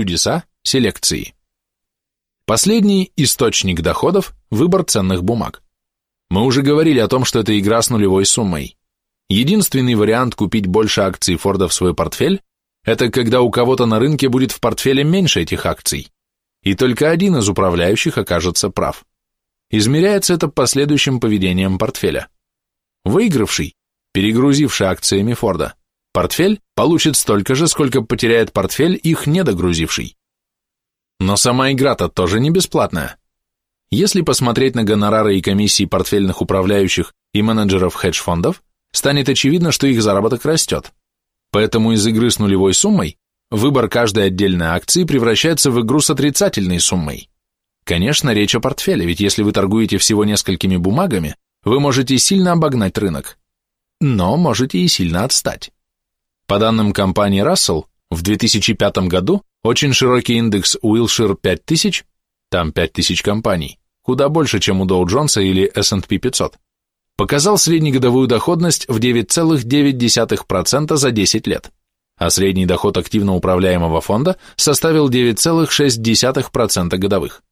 чудеса селекции. Последний источник доходов – выбор ценных бумаг. Мы уже говорили о том, что это игра с нулевой суммой. Единственный вариант купить больше акций Форда в свой портфель – это когда у кого-то на рынке будет в портфеле меньше этих акций, и только один из управляющих окажется прав. Измеряется это последующим поведением портфеля. Выигравший, перегрузивший акциями Форда, портфель получит столько же, сколько потеряет портфель их недогрузивший. Но сама игра-то тоже не бесплатная. Если посмотреть на гонорары и комиссии портфельных управляющих и менеджеров хедж-фондов, станет очевидно, что их заработок растет. Поэтому из игры с нулевой суммой выбор каждой отдельной акции превращается в игру с отрицательной суммой. Конечно, речь о портфеле, ведь если вы торгуете всего несколькими бумагами, вы можете сильно обогнать рынок, но можете и сильно отстать. По данным компании Russell, в 2005 году очень широкий индекс Wilshire 5000, там 5000 компаний, куда больше, чем у Dow Jones или S&P 500, показал среднегодовую доходность в 9,9% за 10 лет, а средний доход активно управляемого фонда составил 9,6% годовых.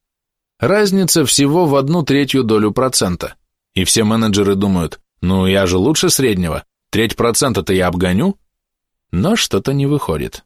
Разница всего в одну третью долю процента, и все менеджеры думают, ну я же лучше среднего, треть процента-то я обгоню, но что-то не выходит.